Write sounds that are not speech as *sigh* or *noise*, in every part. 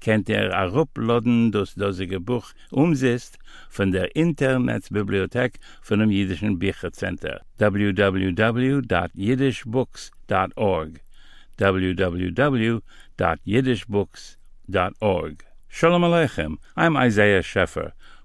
kennt ihr a ruploden das dosige Buch umzist von der Internetbibliothek von dem Jüdischen Büchercenter. www.yiddishbooks.org www.yiddishbooks.org Shalom Aleichem, I'm Isaiah Scheffer.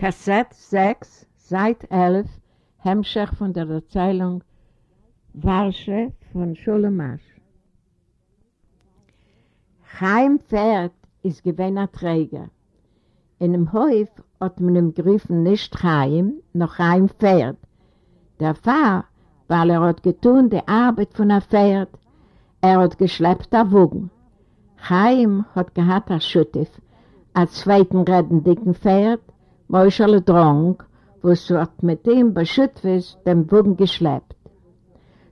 Kassett 6, Seit 11, Hemmschach von der Erzählung Warsche von Schulemasch. Chaim Pferd ist gewähner Träger. In dem Häuf hat man ihm gerufen nicht Chaim, noch Chaim Pferd. Der Pfarr, weil er hat getun die Arbeit von einem Pferd, er hat geschleppt der Wogen. Chaim hat gehabt ein Schüttif, als zweiten redendicken Pferd, Moschele Drang, wo es hat mit bei Schüttwis den Bogen geschleppt.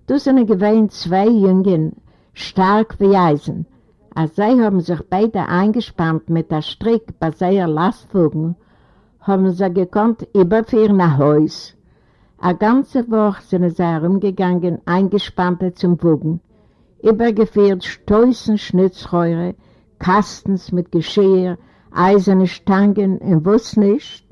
Du sind gewähnt zwei Jungen, stark wie Eisen. Als sie haben sich beide eingespannt mit der Strick bei seiner Lastwogen, haben sie gekonnt überführen nach Haus. Eine ganze Woche sind sie herumgegangen, eingespannt zum Wogen, übergeführt Stoßen Schnitzreure, Kastens mit Geschirr, eiserne Stangen und was nicht.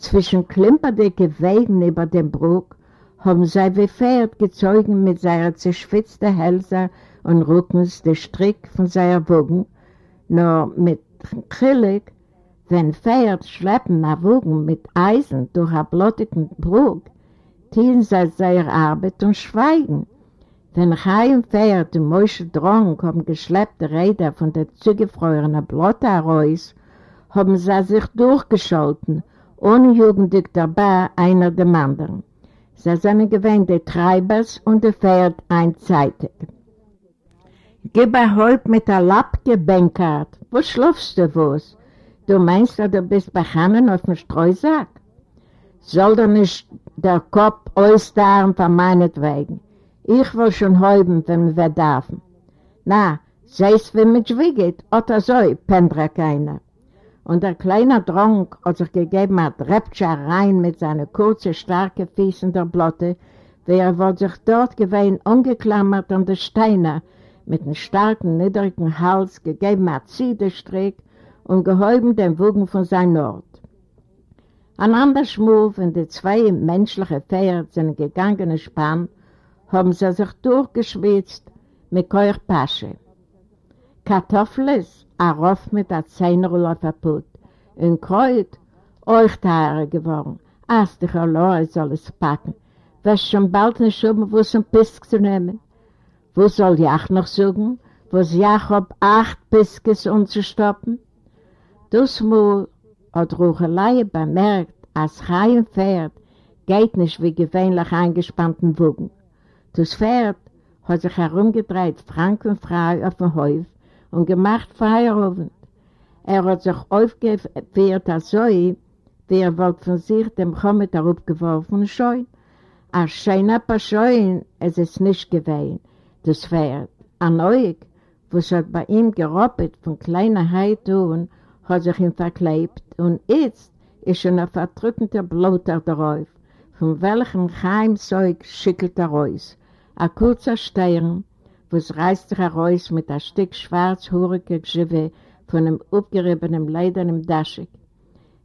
Zwischen klimperdicke Wegen über dem Bruck haben sie wie Pferd gezeugen mit seiner zerschwitzten Hälse und Rückens der Strick von seiner Wogen, nur mit Chillig, wenn Pferd schleppen nach Wogen mit Eisen durch einen blottigen Bruck, tun sie seine Arbeit und schweigen. Wenn Chaim Pferd und Moshe Drang haben geschleppte Räder von der zugefrorenen Blotte heraus, haben sie sich durchgeschalten unjugendig dabei einer dem anderen. Sie sind gewähnt die Treibers und die Pferd einseitig. Gib ein Häupt mit der Lappke, Benkart. Wo schlafst du was? Du meinst, du bist behangen auf dem Streusack? Soll doch nicht der Kopf ausdauern von meinetwegen. Ich will schon häuben, wenn wir dürfen. Na, sei's wie mit Schwieget, oder so, pendra keiner und der kleine Dronk hat sich gegeben, hat Rebtscher rein mit seinen kurzen, starken Füßen der Blotte, wer wird sich dort gewesen, ungeklammert an den Steiner, mit einem starken, niedrigen Hals gegeben hat Ziedestrick und gehäuben den Wogen von seinem Ort. Ein anderer Schmuf, wenn die zwei menschlichen Pferde sind gegangene Spann, haben sie sich durchgeschwitzt mit Keuchpasche. Kartoffeles, ein Roff mit der Zehnerrolle verput. In Kreuz, euch Teile geworden. Erst dich allein soll es packen. Wirst schon bald nicht schuben, wo es ein Pisk zu nehmen. Wo soll Jach noch suchen? Wo es Jakob acht Piskes umzustoppen? Das Mal hat Ruchelei bemerkt, als Chaim Pferd geht nicht wie gewöhnlich eingespannten Wogen. Das Pferd hat sich herumgedreht, frank und frei auf dem Häuf, und gemacht Feierabend. Er hat sich aufgeführt als so, wie er wollte von sich dem Chomet aufgeworfen und schon. Ein schöner Paschoin ist es nicht gewesen, das Pferd. Ein Neug, was hat bei ihm geroppet von kleiner Heitun, hat sich ihm verklebt und jetzt ist schon ein verdrückender Bloter darauf, von welchem Heimzeug schickelt er raus. Ein kurzer Stern, was reißt sich heraus mit einem Stück schwarzhuriger Gschwe von einem aufgeriebenen ledernen Daschik.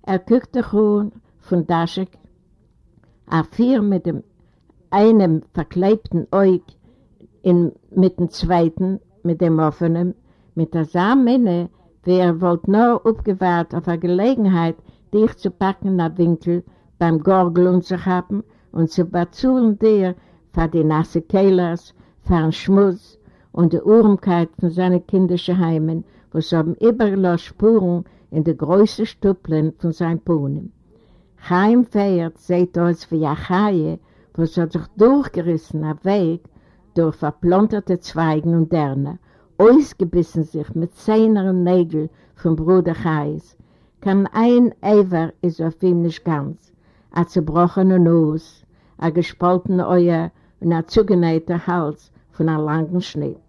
Er guckte schon von Daschik, er fiel mit dem einem verklebten Eug in, mit dem zweiten, mit dem offenen, mit der Samen, wie er wollte nur aufgewahrt auf eine Gelegenheit, dich zu packen in den Winkel beim Gorgeln zu haben und zu bezahlen dir für die nasse Kehlers, für Schmutz und die Urmkeit von seinen kindischen Heimen, wo sie haben überall Spuren in die größten Stüppeln von seinen Pohnen. Chaim feiert seht uns wie Achaie, wo sie sich durchgerissen auf Weg durch verplonterte Zweigen und Derne, ausgebissen sich mit Zähnen und Nägeln vom Bruder Chais. Kann ein Ewer ist auf ihm nicht ganz, ein zerbrochener Nuss, ein gespaltener Euer und ein zugenähter Hals von einem langen Schnitt.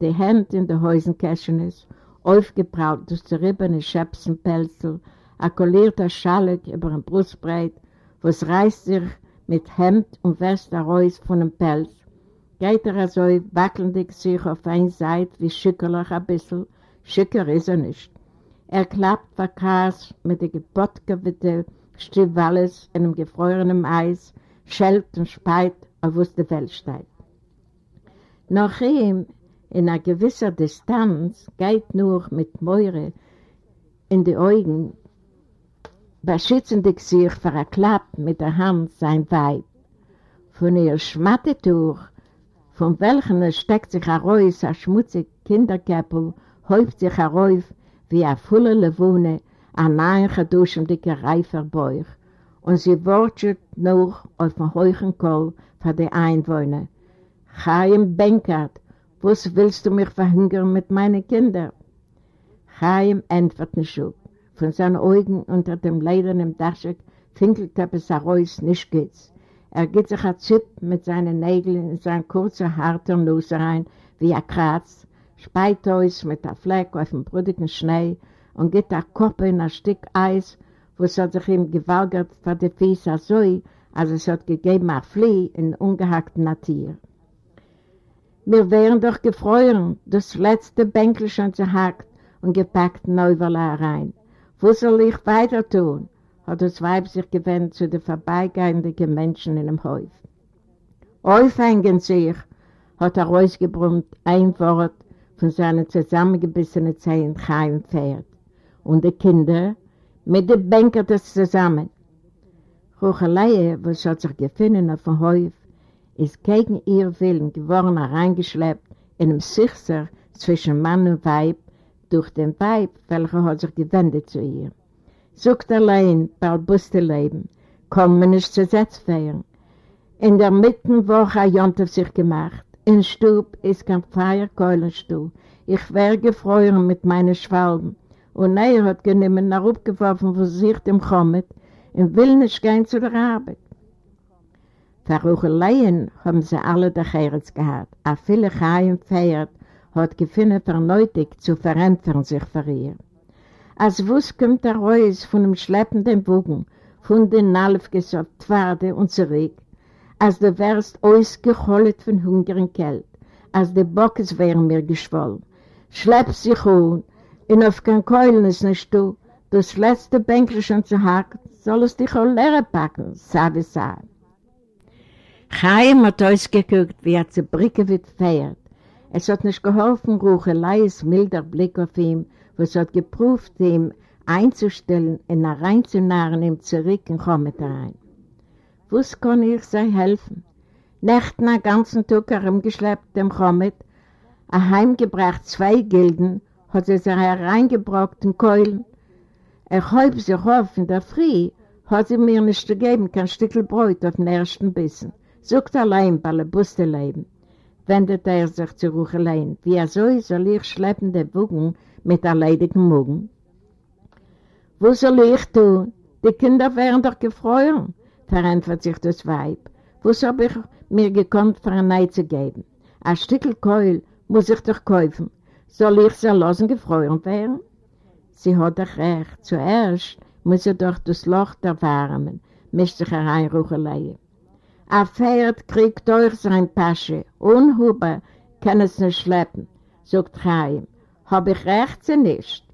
Die Hände in Häusenkäschen ist, aufgeprallt durch zerriebene Schäpsenpelzel, ein kollierter Schalek über ein Brustbreit, was reißt sich mit Hemd und Weste raus von dem Pelz, geht er so wackelndig sich auf eine Seite wie schickerlich ein bisschen, schicker ist er nicht. Er klappt verkass mit der gebottgewitte Stivales in einem gefrorenen Eis, schellt und speit, auf was die Welt steht. Nach ihm, in einer gewissen Distanz, geht nur mit Meure in die Augen, beschützend sich ein Klapp mit der Hand sein Weib. Von ihr Schmattetuch, von welchen es steckt sich heraus ein schmutziger Kinderkäppel, häuft sich herauf wie eine volle Lewone, ein nahen geduschendicker reifer Bauch, und sie wortschert noch auf dem hohen Kohl für die Einwohner. Chaim Benkert, was willst du mich verhungern mit meinen Kindern? Chaim antwortet nicht auf. Von seinen Augen unter dem ledernen Dachschick finkelt er bis heraus, nicht geht's. Er geht sich ein Zip mit seinen Nägeln in seinen kurzen, harten Nuss rein, wie ein Kratz, speit aus mit einem Fleck auf dem brüdigen Schnee und geht der Kopf in ein Stück Eis, wo es sich ihm gewalgert vor die Füße so, als es hat gegeben ein Flieh in ungehackten Natur. Wir wären doch gefreut, das letzte Bänkel schon zerhackt und gepackt Neuwerle rein. Wo soll ich weiter tun? hat das Weib sich gewendet zu den vorbeigehenden Menschen in dem Häuf. Aufhängen sich, hat er rausgebrummt ein Wort von seinen zusammengebissenen Zehen Chaim Pferd. Und die Kinder mit den Bänkern das zusammen. Ruchelei, was hat sich gefunden auf dem Häuf, ist gegen ihr Willen geworden reingeschleppt in einem Sichser zwischen Mann und Weib durch den Weib, welcher hat sich gewendet zu ihr. Sucht allein, bald Buste leben, kann man nicht zur Setzfeiern. In der Mittenwoche hat Jontef sich gemacht. In Stub ist kein Feierkeulenstuhl. Ich wäre gefreut mit meinen Schwalben. Und er hat genommen nach abgeworfen, wo sich dem kommt, und will nicht gehen zu der Arbeit. Verrucheleien haben sie alle der Herz gehabt. A viele Chaim feiert hat gefunden verneutig zu verantworten sich für ihr. Als Wuss kommt er raus von dem schleppenden Bogen, von den Nalfges auf Pfade und zurück, als du wärst ausgeholt von Hunger und Kälte, als die Bockes wären mir geschwollen. Schlepp sich um, und auf kein Keulen ist nicht du, das letzte Bänkel schon zu hacken, soll es dich auch leer packen, sage ich sagen. Chaim hat ausgeguckt, wie er zu Bricke wird feiert. Es hat nicht geholfen, Rucheleis milder Blick auf ihn, was hat geprüft, ihm einzustellen und reinzunahren, ihm zurück in Chomet rein. Was kann ich sei helfen? Nächten einen ganzen Tag herumgeschleppt dem Chomet, heimgebracht zwei Gilden, hat sie sich hereingebracht in Keulen. Er häupt sich auf in der Früh, hat sie mir nicht gegeben, kein Stückel Brot auf den ersten Bissen. Sucht allein bei der Buste leben, wendet er sich zu Ruchelein. Wie er soll, soll ich schleppen den Bogen mit erledigten Mugen. Wo soll ich tun? Die Kinder wären doch gefreut, verantwortet sich das Weib. Was habe ich mir gekonnt, für ein Ei zu geben? Ein Stückel Keul muss ich doch kaufen. Soll ich sie lassen gefreut werden? Sie hat doch recht. Zuerst muss sie doch das Loch erwärmen, mischt sich herein Ruchelein. Ein Pferd kriegt durch sein Pasche. Unhuber kann es nicht schleppen, sagt Chaim. Hab ich recht sie nicht?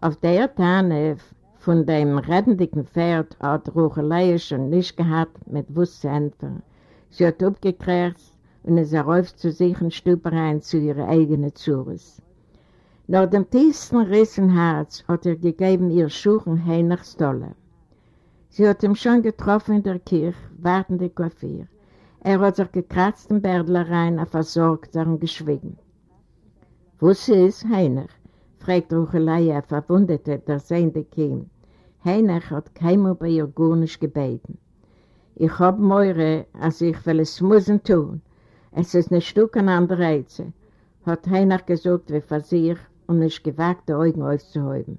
Auf der Tanne von dem redendigen Pferd hat Ruchelei schon nicht gehabt mit Wusscenter. Sie hat abgekriegt und ist herauf zu sich in Stubereien zu ihrer eigenen Zures. Nach dem tiefsten Riss im Herz hat er gegeben ihr Schuchen hin nach Stolle. Sie hat ihn schon getroffen in der Kirche, wartende Coiffeur. Er hat sich gekratzt in Bärdlereien, er versorgt und geschwiegen. Was ist, Heiner? fragt Ruchelei, er verwundete, der Sehende. Heiner hat keinem bei ihr gar nicht gebeten. Ich hab Meure, als ich will es müssen tun. Es ist ein Stück an andere Reize, hat Heiner gesagt, wie für sich und nicht gewagt, die Augen aufzuhäuben.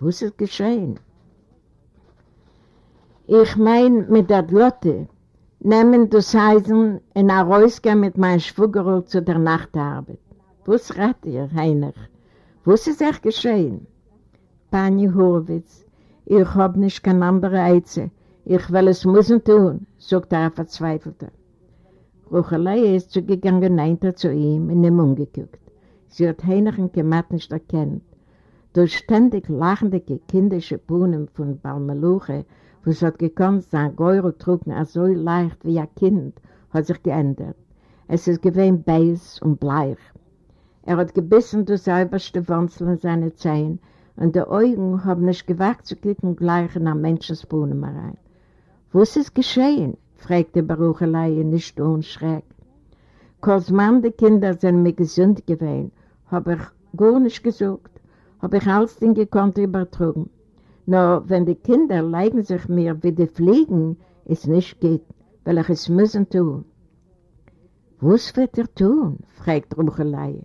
Was ist geschehen? Ich mein, mit der Lotte, nehmen das Eisen in ein Reusgehen mit meinem Schwugerl zu der Nachtarbeit. Was rat ihr, Heiner? Was ist echt geschehen? Pani Horwitz, ich hab nicht kein andere Eize. Ich will es müssen tun, sagt er verzweifelter. Ruchelei ist zugegangen, neint er zu ihm und ihm umgeguckt. Sie hat Heiner und Kemat nicht erkannt. Durch ständig lachende kindische Bohnen von Balmeluche was hat gekonnt sein Geurl trugen so leicht wie ein Kind, hat sich geändert. Es ist gewesen beiß und bleich. Er hat gebissen durch säuberste Wurzeln in seine Zehen und die Augen haben nicht gewagt zu klicken gleich in ein Menschensbohnen rein. Was ist geschehen? fragte Baruchelei nicht ohne Schreck. Kosman, die Kinder sind mir gesund gewesen, habe ich gar nicht gesucht, habe ich alles Ding gekonnt übertrugen. Nur wenn die Kinder leiden sich mir wie die Fliegen, es nicht geht, weil ich es müssen tun. Was wird er tun? fragt Ruchelei.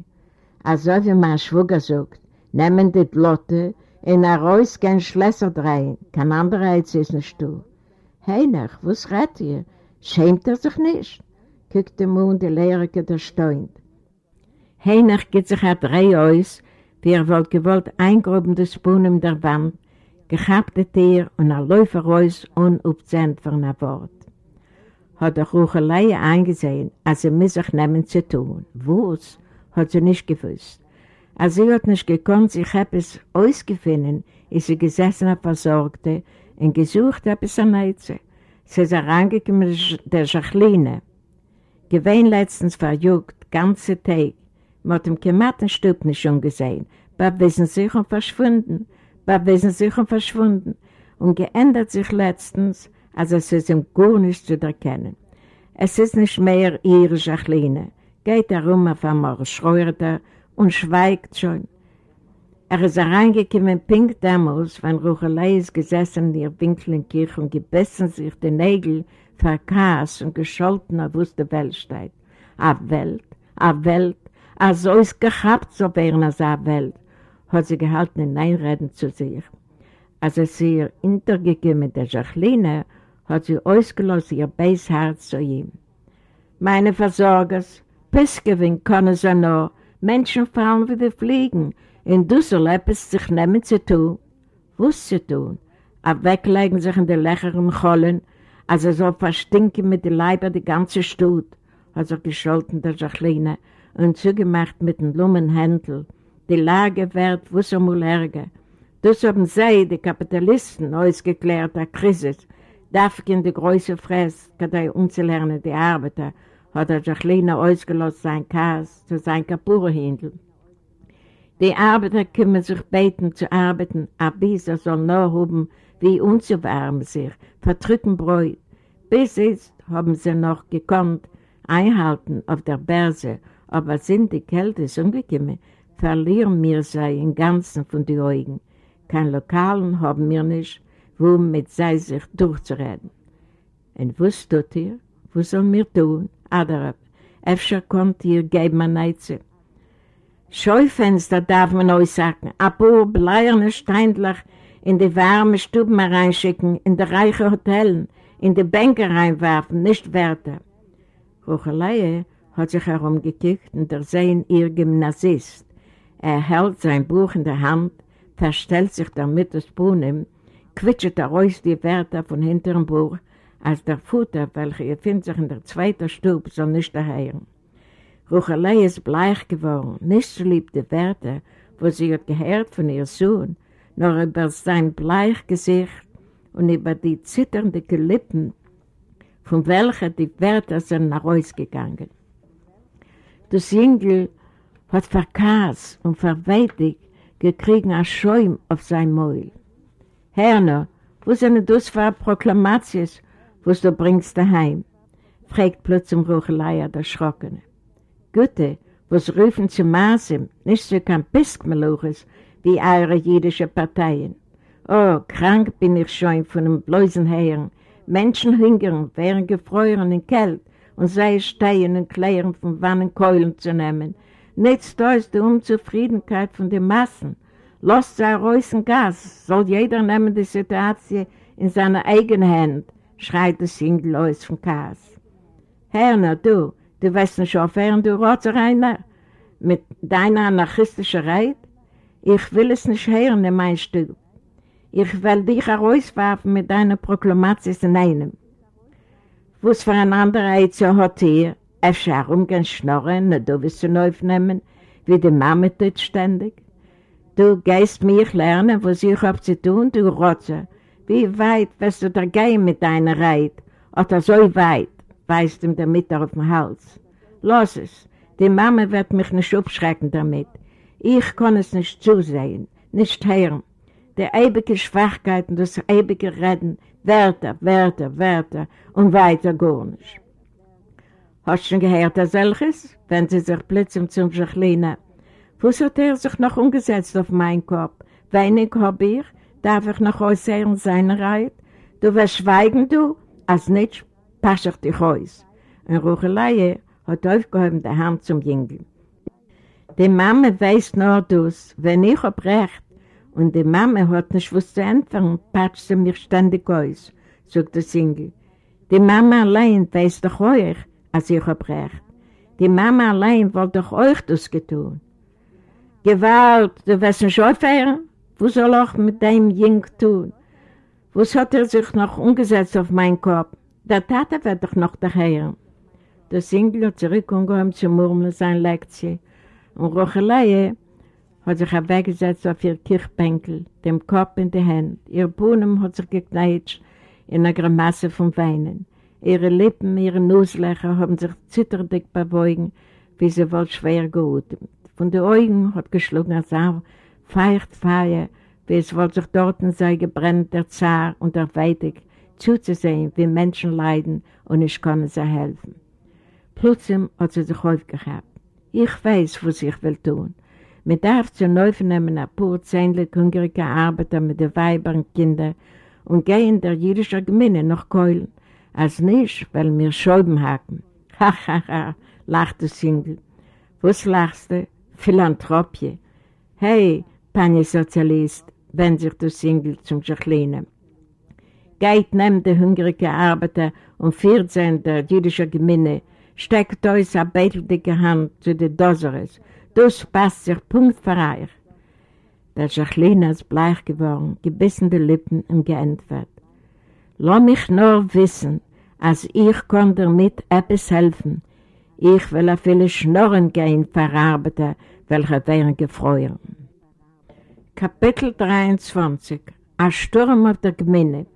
Also wie mein Schwager sagt, nehmen die Lotte in ein Reus kein Schlösser drehen, kein anderer als es nicht tun. Heinrich, was redet ihr? Schämt er sich nicht? Guckt der Mond, der Lehrerke, der steunt. Heinrich geht sich ein Dreh aus, wie er wohl gewollt eingruben des Bohnen der Wand, gehabte Tier und ein Läufer raus unabzehnt von einem Wort. Hat der Ruchelei angesehen, als er mit sich nehmen zu tun. Was? Hat sie nicht gewusst. Als sie hat nicht gekonnt, sich etwas ausgefunden, ist sie gesessen und versorgte und gesucht etwas an Eize. Sie ist herangekommen, der Jacqueline. Gewinn letztens verjuckt, ganze Tag, mit dem Kematenstub nicht schon gesehen, aber wissen sich und verschwunden war wesentlich verschwunden und geändert sich letztens, als es ist ihm gar nicht zu erkennen. Es ist nicht mehr ihre Jacqueline, geht herum auf einmal schreurter und schweigt schon. Er ist reingekommen pink damals, wenn Ruchelei ist gesessen in ihr Winkel in Kirche und gebissen sich die Nägel verkass und gescholten auf was der Welt steht. A Welt, a Welt, a so ist gehabt, so wären es a Welt hat sie gehalten in Einreden zu sich. Als es ihr hintergegeben mit der Jacqueline, hat sie ausgelöst ihr Beisherz zu ihm. Meine Versorgers, Pissgewinn können sie noch, Menschen fallen wie die Fliegen, in Düssel etwas sich nehmen zu tun. Was zu tun? Ab weglegen sich in die lächeren Chollen, als er so verstinken mit den Leiber die ganze Stut, hat sich gescholten der Jacqueline und zugemacht mit dem Lummenhändel, die Lage wird wusser mal. Das haben sie, die Kapitalisten, ausgeklärt, der Krise. Darf in die große Fress, kann umzulernen, die Arbeiter, hat er Jacqueline ausgelost sein Kass zu sein Kapurhändel. Die Arbeiter kümmern sich beten zu arbeiten, aber dieser soll nur haben, wie unzuwärmen sich, verdrücken Bräut. Bis jetzt haben sie noch gekonnt, einhalten auf der Börse, aber sind die Kälte umgekommen, verlieren wir sie im Ganzen von den Augen. Kein Lokalen haben wir nicht, wo mit sei sich durchzureden. Und was tut ihr? Was sollen wir tun? Adarab, öfter kommt ihr, gebt mir Neize. Scheufenster darf man euch sagen, paar bleierne Steindlach in die warme Stuben reinschicken, in die reichen Hotellen, in die Bänke reinwerfen, nicht Werte. Ruchelei hat sich herumgekickt und er sehen ihr Gymnasist. Er hält sein Buch in der Hand, verstellt sich damit das Bohnen, quitschert er aus die Wörter von hinter dem Buch, als der Futter, welcher befindet sich in der zweiten Stube, soll nicht erhören. Ruchelei ist bleich geworden, nicht so lieb die Wörter, wo sie hat gehört von ihr Sohn, nur über sein bleich Gesicht und über die zitternde Lippen, von welcher die Wörter sind nach Hause gegangen. Das Jüngel hat verkass und verweitig gekriegen ein Schäum auf sein Mäul. Herner, wo sind das für Proklamations, was du bringst daheim? fragt plötzlich Ruchelei der Schrockene. Gute, was rufen zu Maße, nicht so kein Piskmeluches, wie eure jüdische Parteien. Oh, krank bin ich schon von dem bläusen Herren. Menschen hungern, wären gefroren in Kälte und sei stehen und klären von Wannenkeulen zu nehmen. Nichts da ist die Unzufriedenheit von den Massen. Lasst sei Reusen Gas, soll jeder nehmen die Situation in seine eigene Hand, schreit der Single aus vom Gas. Herner, du, du weißt nicht aufhören, du Rotzereiner, mit deiner anarchistischen Reit? Ich will es nicht hören in mein Stück. Ich will dich herauswerfen mit deiner Proklamation in einem. Was für ein anderer Eizer hat hier? Erscharung und Schnorren, na du wirst du aufnehmen, wie die Mama tut ständig. Du gehst mich lernen, was ich hab zu tun, du Rotze. Wie weit wirst du da gehen mit deiner Reit? Oder so weit, weist ihm der Mitter auf den Hals. Lass es, die Mama wird mich nicht abschrecken damit. Ich kann es nicht zusehen, nicht hören. Die ewige Schwachkeit und das ewige Reden, Wörter, Wörter, Wörter und weiter gar nicht. Hast schon gehört, dass solches? Wenn sie sich plötzlich zum Jacqueline. Was hat er sich noch umgesetzt auf meinen Kopf? Wenig hab ich, darf ich noch äußern seine Reit? Du wirst schweigen, du, als nicht pass ich dich aus. Und Ruchelei hat aufgehoben die Hand zum Jüngel. Die Mama weiß nur das, wenn ich hab recht, und die Mama hat nicht was zu entfernen, patscht sie mich ständig aus, sagt der Single. Die Mama allein weiß doch euch, als ich hab recht. Die Mama allein wollte doch euch das getan. Gewalt, du wirst nicht aufhören? Was soll ich mit dem Jink tun? Was hat er sich noch umgesetzt auf meinen Kopf? Der Tate wird doch noch daher. Der Single hat zurückgekommen zu murmeln seine Lektion. Und Rocheleie hat sich weggesetzt auf ihr Kirchbänkel, dem Kopf in die Hände. Ihr Bohnen hat sich gekneitscht in einer Grimasse von Weinen. Ihre Lippen, ihre Nusslöcher haben sich zitterndig bewogen, wie sie wohl schwer geatmet. Von den Augen hat geschlagen als auch feucht Feuer, wie es wohl sich dort sei gebrennt, der Zar und der Weitig, zuzusehen, wie Menschen leiden und ich kann sie helfen. Plötzlich hat sie sich aufgehabt. Ich weiß, was ich will tun. Man darf zu neu nehmen ein paar zähnlich hungrige Arbeiter mit den Weibern und Kindern und gehen der jüdischen Gemeinde nach Keulen als nicht, weil wir Scheiben hacken. Ha, ha, ha, lachte Single. Was lachst du? Philanthropie. Hey, Panie Sozialist, wendet sich der Single zum Jacqueline. Geht neben der hungrige Arbeiter und 14 der jüdischen Gemeinde, steckt euch eine beteldicke Hand zu den Doseres. Das passt sich Punkt für euch. Der Jacqueline ist bleich geworden, gebissene Lippen und geantwortet. Lass mich nur wissen, als ich kann damit etwas helfen. Ich will auf viele Schnorren gehen verarbeiten, welche wären gefreut. Kapitel 23 Ein Sturm auf der Gemeinde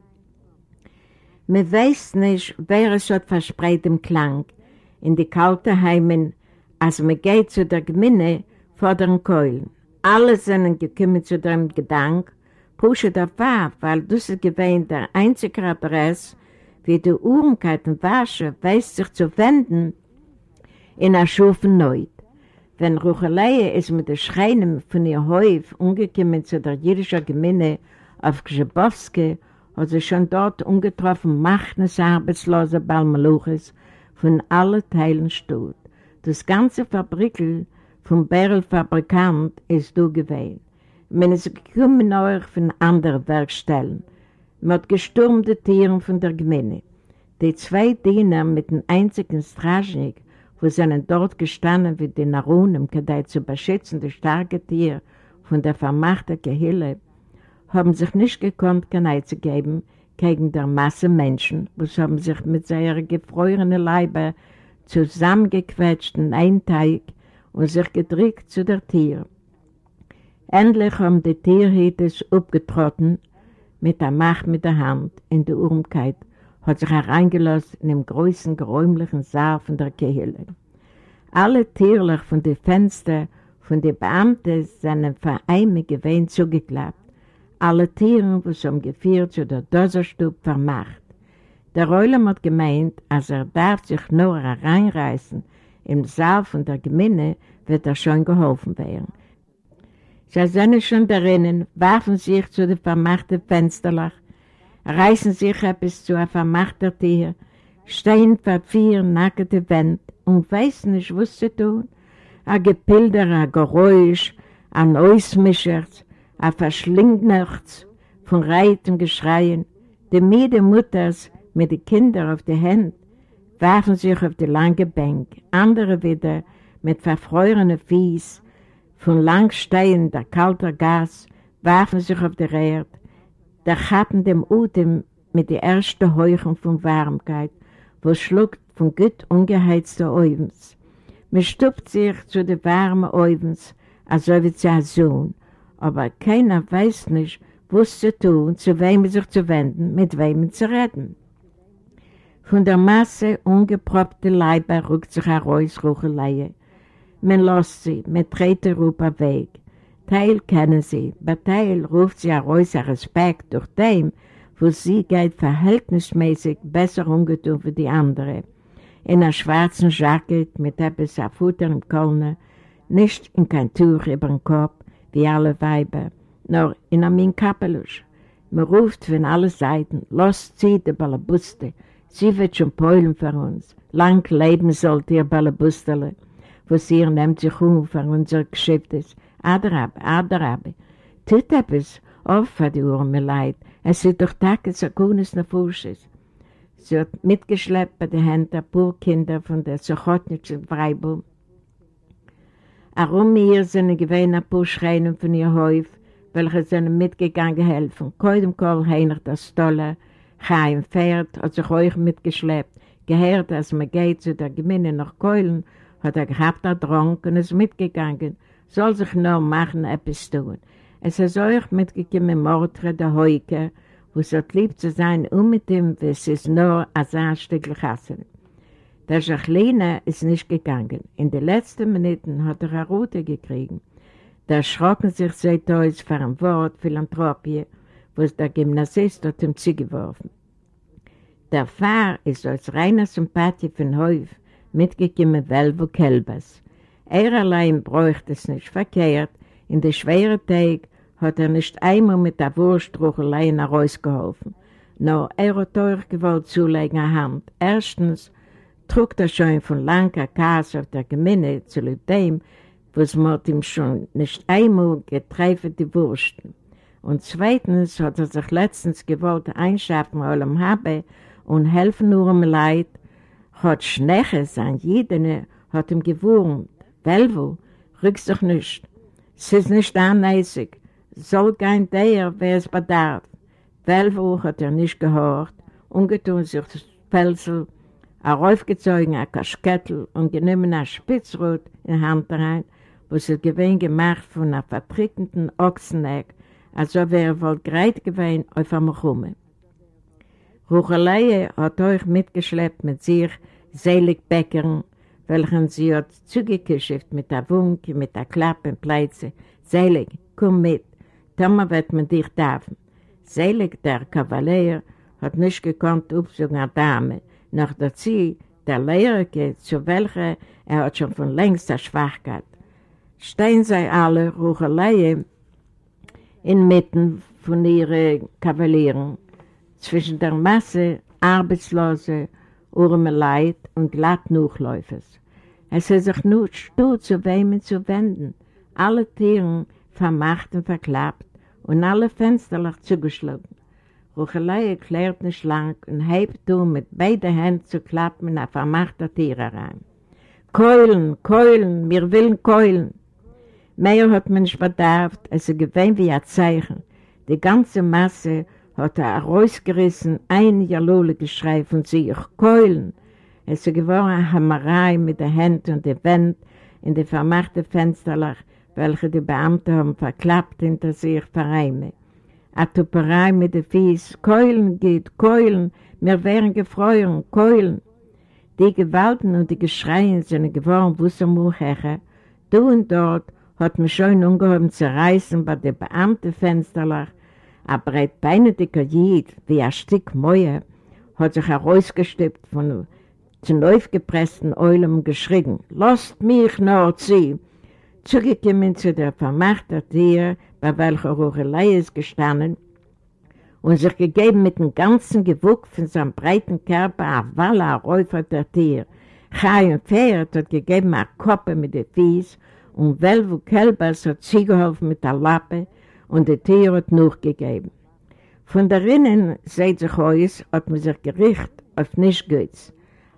Man weiß nicht, wer es hat verspreit im Klang, in die kalten Heimen, als man geht zu der Gemeinde vor den Keulen. Alle sind gekommen zu dem Gedanke, pushe der Pfarr, weil das gewähnt der einzige Adresse, wie die Uhrenkeit und Wasche weiß sich zu wenden in der Schufen Neut. Wenn Ruchelei ist mit den Schreinen von ihr Häuf umgekommen zu der jüdischen Gemeinde auf Grzebowski, hat sie schon dort umgetroffen Machnes arbeitslose Balmeluches von allen Teilen Stutt. Das ganze Fabrikel vom Bärlfabrikant ist du gewesen. Man ist gekommen auch von anderen Werkstellen. Man hat gestürmte Tieren von der Gemeinde. Die zwei Diener mit dem einzigen Straschnik, wo sie dort gestanden wie die Narunen, um zu beschützen, die starke Tiere von der vermachten Gehille, haben sich nicht gekonnt, keine zu geben gegen der Masse Menschen, sie haben sich mit seiner gefrorenen Leibe zusammengequetscht in einen Teig und sich gedrückt zu der Tier. Endlich haben die Tierhüters abgetrotten mit der Macht mit der Hand in die Urmkeit, hat sich hereingelassen in dem großen, geräumlichen Saal von der Kehle. Alle Tierlich von den Fenstern von den Beamten sind Vereine gewähnt zugeklappt. Alle Tiere, die sie geführt zu der Doserstube vermacht. Der Reulam hat gemeint, als er darf sich nur reinreißen im Saal von der Gemeinde, wird er schon geholfen werden. Sie sind schon darin, werfen sich zu den vermachten Fensterlach, reißen sich etwas zu einem vermachten Tier, stehen vor vier nackte Wände und weiß nicht, was zu tun. Ein Gepilder, ein Geräusch, ein Ausmischerz, ein Verschlingnerz von Reiten, Geschreien. Die müde Mutters mit den Kindern auf die Hände werfen sich auf die lange Bank, andere wieder mit verfrorenen Fies von lang stehender kalter Gas werfen sich auf die Erde, der Schatten dem Utem mit den ersten Heuchen von Warmkeit, wo schluckt von gut ungeheizten Ovens. Man stuppt sich zu den warmen Ovens, als ob es ein Sohn, aber keiner weiß nicht, was zu tun, zu wem sich zu wenden, mit wem zu reden. Von der Masse ungeproppte Leiber rückt sich heraus Ruchelei. Man lässt sie, man ihr auf Weg. Teil kennen sie, bei Teil ruft sie heraus Respekt durch dem, wo sie geht verhältnismäßig besser umgetun für die andere. In einer schwarzen Jacket mit etwas auf Futter im Kölner, nicht in kein Tuch über den Kopf, wie alle Weiber, nur in einem Kappelusch. Man ruft von allen Seiten, los zieht die Ballabuste, Sie wird schon peulen für uns. Lang leben sollt ihr Ballabustele, was ihr nehmt sich um für unser Geschäft ist. Adrabe, Adrabe. Tut etwas, auf für die mir leid. Es ist doch Tag, es ist ein nach Fusches. Sie hat mitgeschleppt bei den Händen ein paar Kinder von der Sochotnitschen Freiburg. Warum ihr sind gewähnt ein paar Schreien von ihr Häuf, welche sind mitgegangen helfen. Keinem Kohl heinert das Stoller, Chaim Pferd hat sich euch mitgeschleppt, gehört, als man geht zu der Gemeinde nach Keulen, hat er gehabt, er drank und ist mitgegangen, soll sich nur machen, etwas tun. Es ist euch mitgekommen, Mordre der Heuke, wo es hat lieb zu sein, um mit ihm, wie es ist nur ein Anstück Hassen. Der Jacqueline ist nicht gegangen. In den letzten Minuten hat er eine Route gekriegt. Da erschrocken sich seit uns für ein Wort Philanthropie, was der Gymnasist hat ihm zugeworfen. Der Pfarr ist als reiner Sympathie von Häuf mitgekommen, Velvo Kelbers. Er allein bräuchte es nicht verkehrt, in der schweren Tag hat er nicht einmal mit der Wurstruchelei nach Hause geholfen. Nur er hat euch gewollt zulegen eine Hand. Erstens trug er schon von langer Kasse auf der Gemeinde zu dem, was man ihm schon nicht einmal getreifert die Wursten. Und zweitens hat er sich letztens gewollt einschaffen, allem habe und helfen nur im Leid, hat Schneches an jeden, hat ihm gewohnt. Velvo, rück sich nicht. Es ist nicht anlässig. Soll kein der, wer es bedarf. Velvo hat er nicht gehört, ungetun sich das Pelzel, er aufgezogen ein Kaschkettel und genommen ein Spitzrot in die Hand rein, wo sie gewinn gemacht von einer vertrickenden Ochseneck, also wäre wohl greit gewesen auf einem Rumme. Ruchelei hat euch mitgeschleppt mit sich selig Bäckern, welchen sie hat zugekischeft mit der Wunke, mit der Klappe und Pleize. Selig, komm mit, Thomas wird mit dich darfen. Selig, der Kavalier, hat nicht gekonnt aufsuchen eine Dame, noch dazu der Lehrerke, zu welcher er hat schon von längst eine Schwachkeit. Stehen sei alle Ruchelei inmitten von ihren Kavalieren, zwischen der Masse Arbeitslose, Urmeleid und Glattnuchläufers. Es ist sich nur stur zu wem zu wenden, alle Tieren vermacht und verklappt und alle Fenster zugeschlagen. Ruchelei erklärt nicht lang und hebt um mit beiden Händen zu klappen in ein vermachter Tier rein. Keulen, Keulen, wir wollen Keulen. Mehr hat man nicht bedarf, es ist gewähnt wie ein Zeichen. Die ganze Masse hat er rausgerissen, ein Jalole geschrei von sich, Keulen. Es ist geworden eine Hammerei mit den Händen und den Wänden in die vermachte Fensterlach, welche die Beamten haben verklappt hinter sich Vereine. A Tupperei mit den Fies, Keulen geht, Keulen, wir wären gefreuen, Keulen. Die Gewalten und die Geschreien sind geworden, wo sie mucheche. Du und dort hat man schon ungehoben zu reißen bei den Beamtenfensterlach, ein beinendicker Jid, wie ein Stück Mäuer, hat sich herausgestippt von den aufgepressten Eulen geschrien, lasst mich nur ziehen. Zugekommen zu der vermachten Tier, bei welcher Ruchelei ist gestanden, und sich gegeben mit dem ganzen Gewuck von seinem breiten Körper ein Waller Räufer der Tier. Chai und Pferd hat gegeben ein Koppe mit den Fies und Velvo Kelbers hat sie geholfen mit der Lappe und der Tier hat noch gegeben. Von der Rinnen, seht sich aus, hat man sich gerichtet auf Nichtgüts.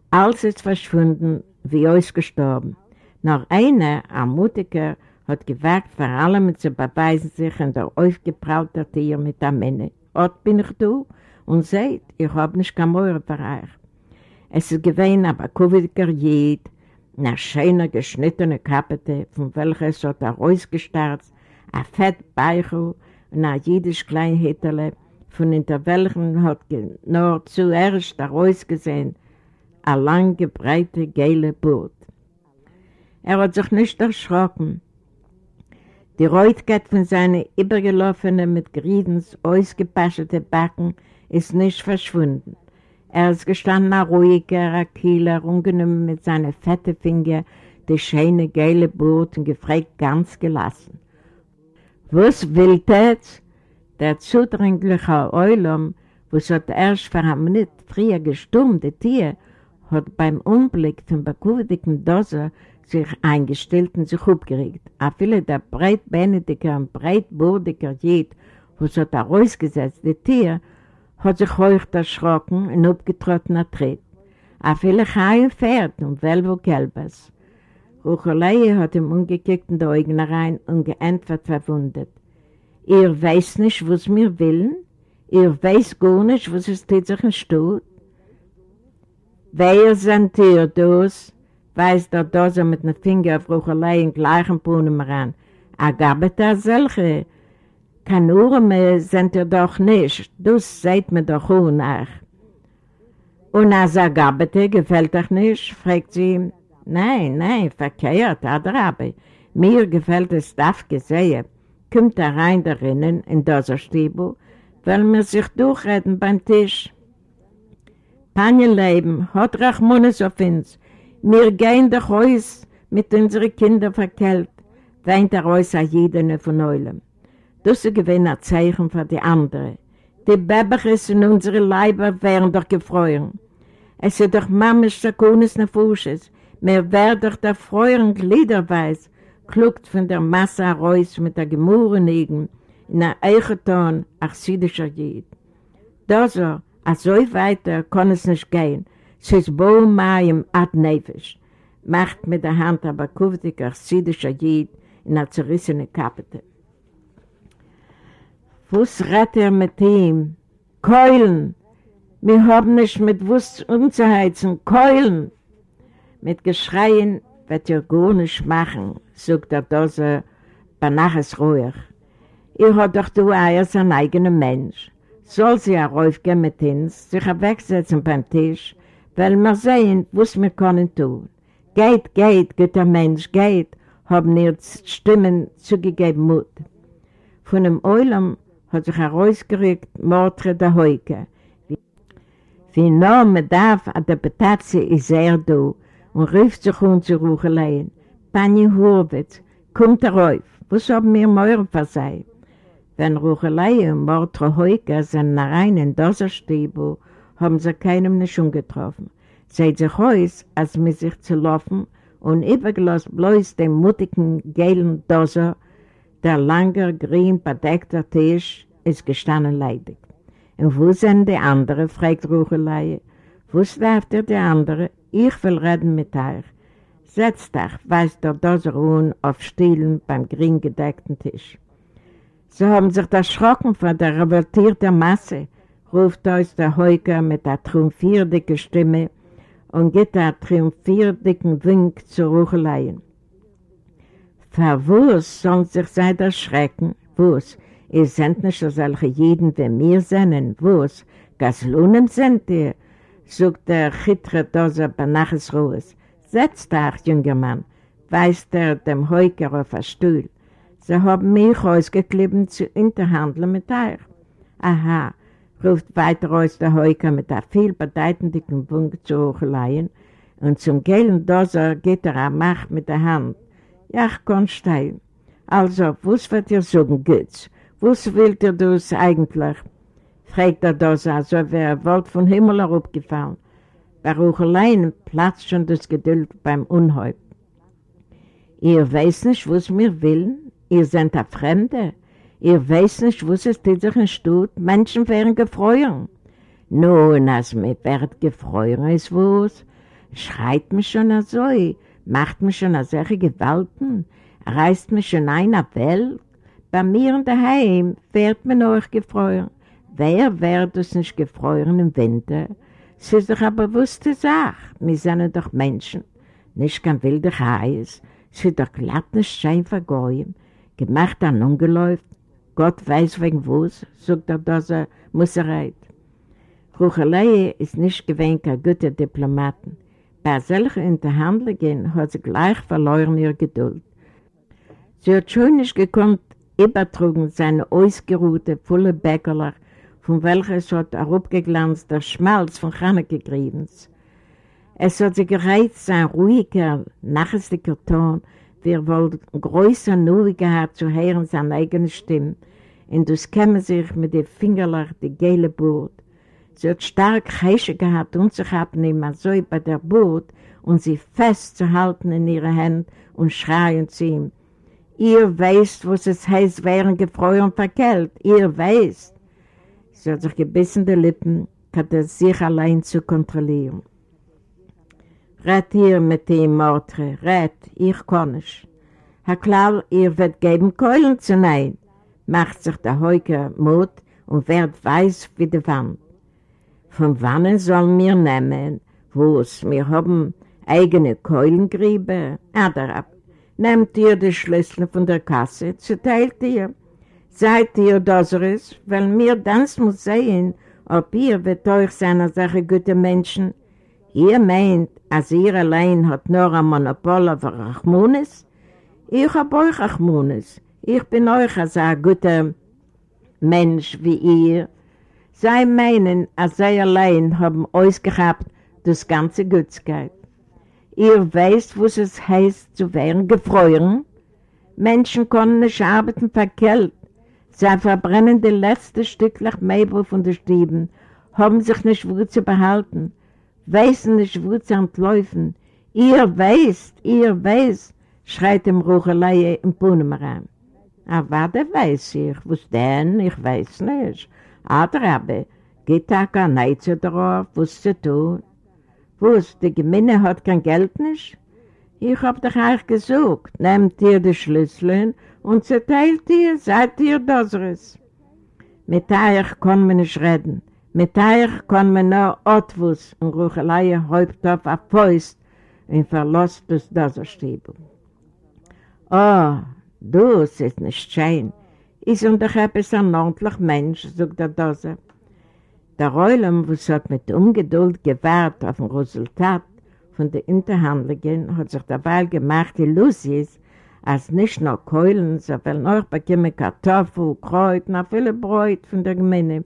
Alles ist verschwunden, wie ausgestorben. Noch einer, ein Mutiger, hat gewagt, vor allem zu beweisen sich in der aufgeprallten Tier mit der Männer. Ort bin ich du und seht, ich hab nicht kein Meurer für euch. Es ist gewesen, aber Kuvidiker Jid, eine schöne geschnittene Kappete, von welcher es hat er rausgestarrt, ein fett Beichel und ein jüdisch klein Hitterle, von hinter welchen hat nur zuerst herausgesehen, ein lange, breite, geile Boot. Er hat sich nicht erschrocken. Die Reutkeit von seinen übergelaufenen, mit Griedens ausgepascheten Backen ist nicht verschwunden. Er ist gestanden, ein ruhiger, ein Kieler, ungenommen mit seinen fetten Fingern die schöne, geile Boot und gefragt ganz gelassen. Was will das? Der zudringliche Eulam, was hat erst vor einem Minute früher gestummt, der Tier, hat beim Umblick von bekuvigen Dose sich eingestellt und sich aufgeregt. Auch viele der breitbeinige und breitbordiger Jed, was hat er rausgesetzt, der Tier, hat sich heucht erschrocken und abgetrotten ertritt. Auch viele Chai Pferd und Velvo Gelbers. Ruchelei hat ihm umgekickt in die Augen rein und geantwortet verwundet. Ihr weiß nicht, was wir wollen? Ihr weiß gar nicht, was es tut? Wer sind ihr das? Weiß der Dose mit dem Finger auf Ruchelei in gleichen Brunnen ran. A gabet er solche? Kanurme sind ihr doch nicht, das seht mir doch auch. Und als er gabete gefällt euch nicht, fragt sie ihm, nein, nein, verkehrt, Adrabe, mir gefällt es darf gesehen kommt er rein darinnen in dieser Stiebel, weil wir sich durchreden beim Tisch. Panienleben, hat Rachmunis auf uns. Wir gehen doch aus mit unseren Kindern verkehlt, weint er aus an jeden von Eulen. Das ist ein Zeichen für die anderen. Die Bäbachis in unsere Leiber wären doch gefreut. Es ist doch Mammes Sakunis nach Wir werden doch der Freuren Gliederweis, kluckt von der Masse heraus mit der Gemurrenigen in der Eicheton achsidischer Jid. So, als so weiter kann es nicht gehen, es ist Bohmai Adnefisch, macht mit der Hand aber kuftig achsidischer Jid in der zerrissene Kapite. Was rät er mit ihm? Keulen! Wir haben nicht mit Wurst umzuheizen, Keulen! Mit Geschreien wird ihr gar nicht machen, sagt der Dose, Banaches ruhig. Ihr habt doch du als ein eigener Mensch. Soll sie heraufgehen mit uns, sich wegsetzen beim Tisch, weil wir sehen, was wir können tun. Geht, geht, guter Mensch, geht, haben ihr Stimmen zugegeben Mut. Von dem Eulam hat sich herausgerückt Mordre der Heuke. Wie nur man darf, an der Betatze ist er da und rief sich zu Rucheleien. Pani Hurwitz, kommt er rauf, was haben wir Meuren versei? Wenn Ruchelei und Mordre Heuke sind in dieser Stiebel, haben sie keinem nicht getroffen. Seht sich aus, als mit sich zu laufen und übergelassen bloß den mutigen, gelben Doser, der lange, grün bedeckte Tisch ist gestanden leidig. Und wo sind die anderen, fragt Ruchelei. Wo darf der die andere? Ich will reden mit euch. Setzt euch, weist der Doser un auf Stielen beim grün gedeckten Tisch. Sie haben sich erschrocken von der revoltierten Masse, ruft aus der Heuker mit der triumphierdicken Stimme und gibt der triumphierdicken Wink zur Rucheleien. Verwurst sollen sich seit erschrecken, wuss, ihr seid nicht so solche Jeden wie mir sind, wuss, Gaslunen sind ihr, sagt der chitre Dose bei Nachesruhes. Setz dich, junger Mann, weist er dem Heuker auf den Stuhl. Sie haben mich ausgeklebt zu unterhandeln mit euch. Aha, ruft weiter aus der Heuker mit der viel bedeutenden Wunsch zu Hochleihen und zum gelben Doser geht er am Macht mit der Hand. Ja, Konstein, also, was wird ihr sagen, Götz? Was wollt ihr das eigentlich? Fragt der Doser, also wäre wollt von Himmel herabgefallen. Bei Hochleihen platzt schon das Geduld beim Unhäupt. Ihr weiß nicht, was wir wollen? Ihr seid ein Fremde? Ihr weiß nicht, was es tut sich in Stutt? Menschen werden gefreut. Nun, als mir wird gefreut, ist was? Schreit mich schon so, macht mich schon solche Gewalten, reißt mich schon einer Welt. Bei mir in der Heim wird man euch gefreut. Wer wird uns nicht gefreut im Winter? Es ist doch eine bewusste Sache. Wir sind doch Menschen. Nicht kein wilder Heiß. Sie doch glatt nicht schön vergehen, gemacht an Ungeläuft, Gott weiß wegen was, sagt er, dass er muss er reit. Ruchelei ist nicht gewähnt ein guter Diplomaten. Bei solchen Unterhandlungen hat sie gleich verloren ihre Geduld. Sie hat schon nicht gekonnt, übertrugen seine ausgeruhte, volle Bäckerler, von welcher es hat herabgeglanzt der Schmalz von Chaneke-Griebens. Es hat sich gereizt, sein ruhiger, nachrichtiger Ton, er wohl größer Nuhe gehabt zu hören seine eigene Stimme, und das käme sich mit den Fingerlach die gelbe Boot. Sie hat stark Heische gehabt und sich abnehmen, so bei der Boot, und sie festzuhalten in ihre Hände und schreien zu ihm. Ihr weißt, was es heißt, während Gefreut und verkehlt. Ihr weißt. Sie hat sich gebissen die Lippen, hat er sich allein zu kontrollieren. Red ihr mit dem Mordre, red, ich kann nicht. Herr Klau, ihr wird geben Keulen zu nein, macht sich der Heuker Mut und wird weiß wie die Wand. Von wann sollen wir nehmen, wo's, wir haben eigene Keulengriebe? Aderab, nehmt ihr die Schlüssel von der Kasse, zerteilt ihr. Seid ihr das ist, weil mir dann muss sehen, ob ihr wird euch seiner Sache gute Menschen, Ihr meint, als ihr allein hat nur ein Monopol auf Rachmunis? Ich hab euch Rachmunis. Ich bin euch als ein guter Mensch wie ihr. Sie meinen, als sie allein haben euch gehabt, das ganze Gützkeit. Ihr weißt, was es heißt, zu werden gefreuen. Menschen können nicht arbeiten verkehrt. Sie verbrennen die letzte Stücklich Mäbel von den Stieben, haben sich nicht zu behalten weißen nicht, sie entläufen. Ihr weißt, ihr weißt, schreit dem Ruchelei im Puhnemeran. Aber warte, weiß ich, was denn? Ich weiß nicht. Aber, geht da kein Neize drauf, was zu tun? Was, die Gemeinde hat kein Geld nicht? Ich hab doch euch gesucht. Nehmt ihr die Schlüssel und zerteilt ihr, seid ihr das ist. Mit euch kann man nicht reden. Mit euch kann man nur Otwus und Ruchelei häupt auf ein Fäust und verlässt das Doserstiebel. Oh, du, es ist nicht schön. Ich bin doch etwas ein ordentlicher Mensch, sagt der Doser. Der Reulam, was hat mit Ungeduld gewahrt auf ein Resultat von den Interhandlungen, hat sich dabei gemacht, die Lucies, als nicht nur Keulen, sondern auch bekommen Kartoffeln, Kräut, und viele Bräut von der Gemeinde.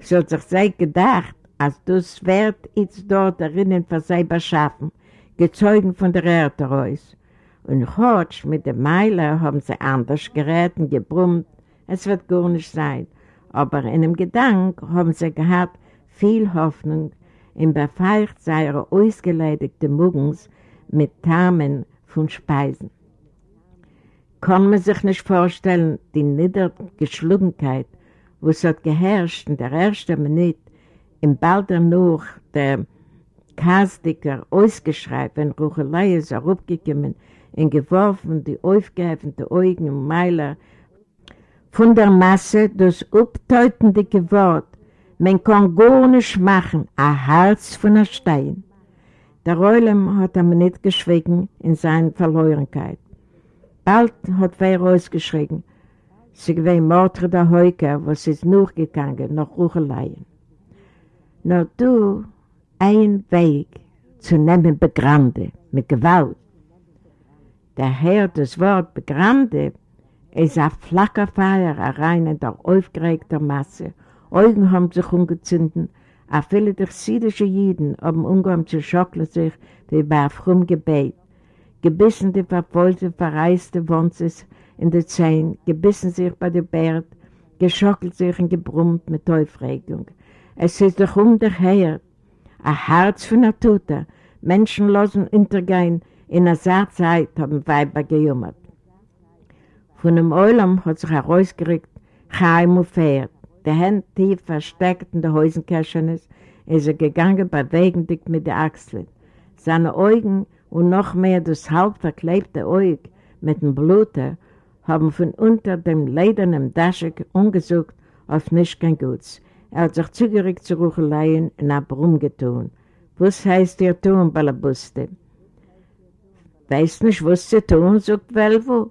So hat sich sei gedacht, als das wird jetzt dort erinnern für sie beschaffen, gezeugen von der Erde raus. Und heute mit dem Meiler haben sie anders gerät und gebrummt, es wird gar nicht sein. Aber in dem Gedanken haben sie gehabt viel Hoffnung im Befeicht seiner ausgeleidigten Mugens mit Tamen von Speisen. Kann man sich nicht vorstellen, die Niedergeschlungenheit was hat geherrscht in der ersten Minute, im bald danach der Kasdiker ausgeschreibt, wenn Ruchelei ist herabgekommen und geworfen die aufgeheften Augen und Meiler von der Masse das abteutende Wort, man kann gar nicht machen, ein Herz von einem Stein. Der Reulem hat aber nicht geschwiegen in seiner Verlorenkeit. Bald hat wer ausgeschrieben, Sie gewesen Mordre der Heuke, was ist nur gegangen, nach Rucheleien. Nur du, ein Weg zu nehmen Begrande, mit Gewalt. Der Herr das Wort Begrande ist ein flacher Feier rein in der aufgeregten Masse Augen haben sich umgezündet, a viele der Jiden haben umgehauen zu schockle sich wie bei frum Gebet. Gebissen die verfolgte, verreiste Wonses in der Zehen, gebissen sich bei der Bärd, geschockelt sich und gebrummt mit Teufregung. Es ist doch um der Herr, ein Herz von der Tote, menschenlosen Untergehen, in der Saarzeit haben Weiber gejummert. Von dem Eulam hat sich herausgerückt, Chaim und Pferd. Die Hände tief versteckt in der Häusenkäschenes, ist er gegangen, bewegendig mit den Achseln. Seine Augen und noch mehr das halb verklebte Auge mit dem Blute haben von unter dem ledernen Daschek umgesucht auf nicht kein Guts. Er hat sich zugerückt zu Rucheleien und hat rumgetun. Was heißt ihr tun, Balabuste? Weiß nicht, was sie tun, sagt Velvo.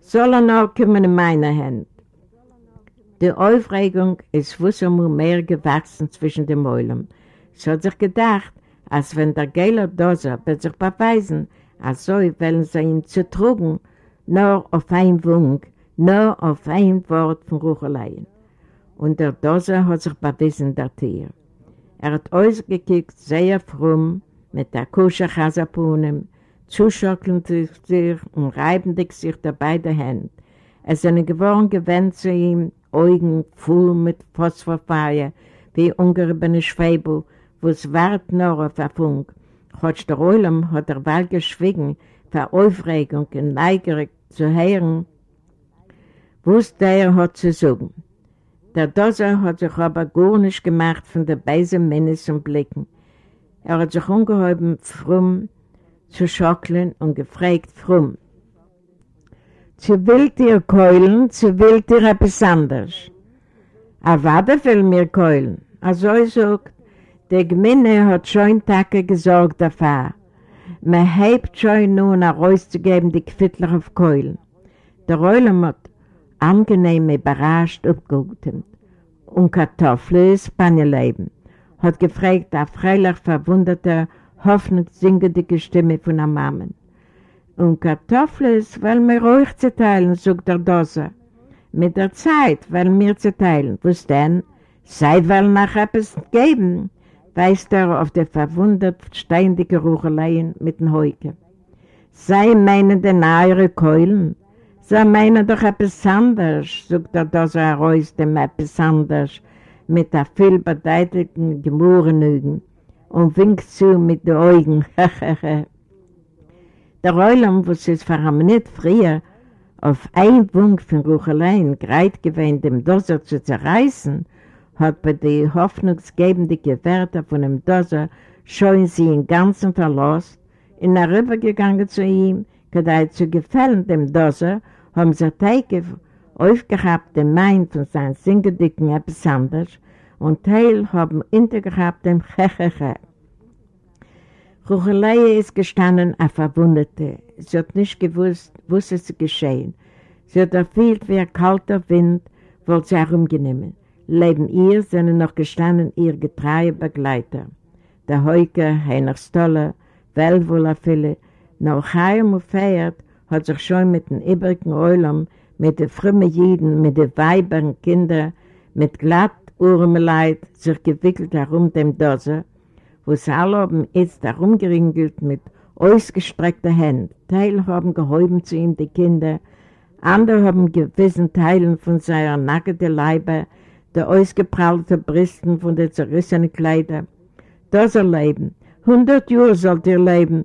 Soll er noch kommen in meine Hände? Die Aufregung ist wussermu mehr gewachsen zwischen den Mäulen. Es hat sich gedacht, als wenn der Geiler Doser wird sich beweisen, als so wollen sie ihm trugen, nur auf ein Wunk, nur auf ein Wort von Rucheleien. Und der Doser hat sich bewiesen, der Tier. Er hat ausgekickt, sehr fromm, mit der Kusche-Chasapunem, zuschockeln sich und reiben sich dabei die Hände. Es sind geworden gewöhnt zu ihm, Augen voll mit Phosphorfeuer, wie ungeribene Schwebel, wo es wart nur auf der Funk. Trotz der Eulam hat er bald geschwiegen, für Aufregung und Neigerig zu hören, was der hat zu sagen. Der Doser hat sich aber gar nicht gemacht von der beisen Männes und Blicken. Er hat sich ungehoben, frum zu schockeln und gefragt, frum. Zu wild ihr keulen, zu wild ihr etwas anderes. A wade will mir keulen. Also ich sag, der Gminne hat schon Tage gesorgt dafür. Man hebt schon nun rauszugeben, die Quittler auf Keulen. Der Reulam hat angenehm überrascht aufgehoben. Und Kartoffeln ist Panneleben. Hat gefragt, eine freilich verwunderte, hoffnungssingende Stimme von der Mammen. Und Kartoffeln wollen wir ruhig zerteilen, sagt der Dose. Mit der Zeit wollen wir zerteilen. Was denn? Zeit wollen nach etwas geben, weist er auf die verwundert steindige Rucheleien mit den Heuken. Sei meinen den eure Keulen. Sie meinen doch etwas anderes, sagt der Dose heraus dem etwas anderes, mit der vielbedeutenden Gemurrenügen und winkt zu mit den Augen. *laughs* Der Reulam, wo sie es vor früher auf einen Punkt von Ruchelein greit gewähnt, dem Dosser zu zerreißen, hat bei den hoffnungsgebenden Wörtern von dem Dosser schon sie im Ganzen verlost, in der Rüber gegangen zu ihm, gerade zu gefallen dem Dosser, haben sie Teige aufgehabt, den Main von seinen Singedicken etwas anderes, und Teil haben hintergehabt dem Checheche. Ruchelei ist gestanden, eine Verwundete. Sie hat nicht gewusst, was es geschehen. Sie hat erfüllt wie ein kalter Wind, wollte sie herumgenommen. Leben ihr sind noch gestanden ihr getreue Begleiter. Der Heuke, Heinrich Stoller, Wellwohler viele, noch heim und feiert, hat sich schon mit den übrigen Eulam, mit den frommen Jiden, mit den Weibern, Kindern, mit glatt Urmeleid sich gewickelt herum dem Dose, wo sie alle haben jetzt herumgeringelt mit ausgestreckter Händen. Teil haben gehäuben zu ihm die Kinder, andere haben gewissen Teilen von seiner nackten Leibe, der ausgeprallte Brüsten von den zerrissenen Kleidern. Das erleben, hundert Jahre sollt ihr leben,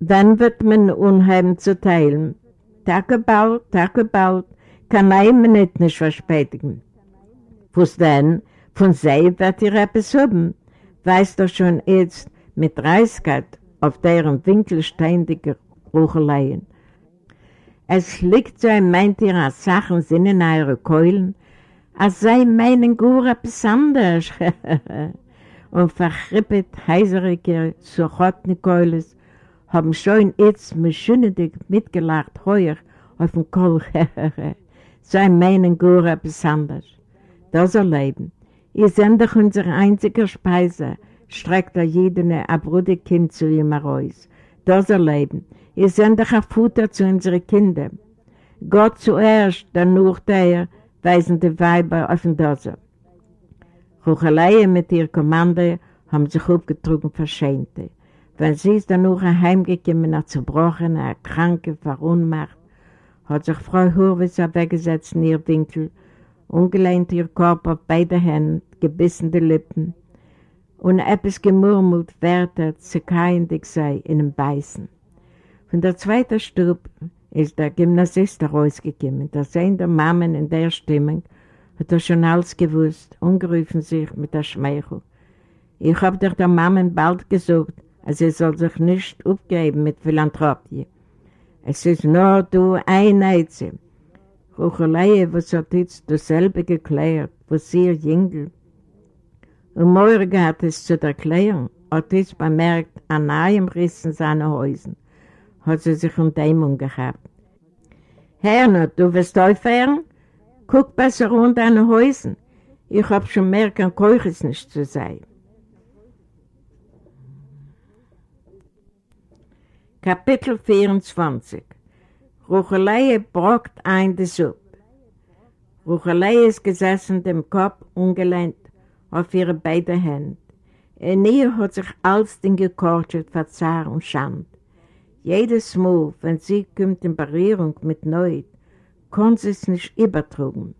dann wird man unheim zu teilen. Tage bald, Tage bald, kann ein Minute nicht verspätigen. Was denn? Von sie wird ihr etwas haben weiß doch schon jetzt mit Reiskeit auf deren winkelsteindige Rucheleien. Es liegt so, meint ihr, als Sachen sind in eure Keulen, als sei meinen Gura besonders. *laughs* und verchrippet heiserige Suchotnikeules haben schon jetzt mischündig mitgelacht heuer auf dem Kohl. *laughs* sei meinen Gura besonders. Das erleben. Ihr seid doch unsere einzige Speise, streckt er jedene abrude Kind zu ihm heraus. Das erleben. Ihr seid doch ein Futter zu unseren Kindern. Gott zuerst, dann nur der, weisen die Weiber auf den Dose. Rucheleien mit ihr Kommande haben sich aufgetrunken Verschämte. Wenn sie ist dann noch heimgekommen, eine zerbrochene, eine kranke, verunmacht, hat sich Frau Hurwitz weggesetzt in ihr Winkel, ungelehnt ihr Korb auf beide Hände, gebissene Lippen und etwas gemurmelt, Wörter zerkeiendig sei in dem Beißen. Von der zweiten Stube ist der Gymnasist rausgekommen. Der Sehen der Mammen in der Stimmung hat er schon alles gewusst, ungerufen sich mit der Schmeichel. Ich hab doch der Mammen bald gesagt, also er soll sich nicht aufgeben mit Philanthropie. Es ist nur du ein Einzel. Ruchelei, was hat jetzt dasselbe geklärt, was sie jüngel. Und morgen hat es zu erklären, hat es bemerkt, an einem Rissen seiner Häusen, hat sie sich um Dämon gehabt. Herr, du wirst aufhören? Guck besser unter deine Häusen. Ich hab schon mehr kein Keuches nicht zu sein. Kapitel 24 Ruchelei brockt ein die Suppe. Ruchelei ist gesessen, dem Kopf ungelehnt auf ihre beiden Hände. In ihr hat sich alles Ding gekortet, Verzahr und Schand. Jedes Mal, wenn sie kommt in Berührung mit Neut, kann sie es nicht übertrugen.